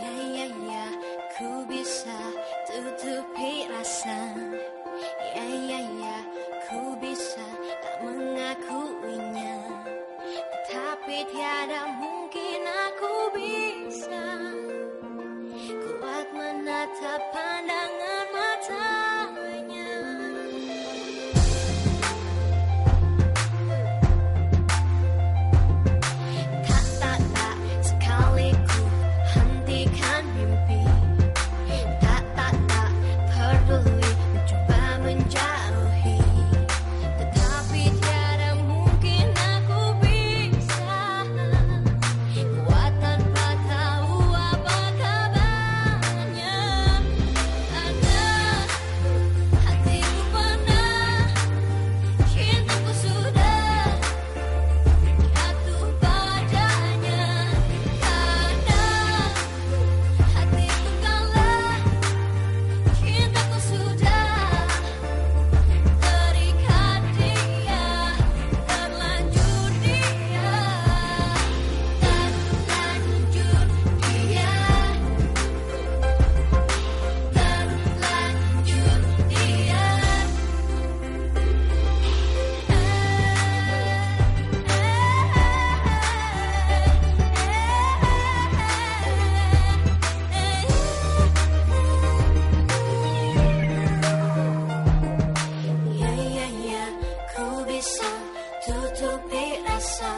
Ya ya ya ku bisa tutupi rasa. Ya ya ya ku bisa tak mengakuinya. Tetapi tiada mungkin aku bisa Kuat menatap pandang bisa a rasa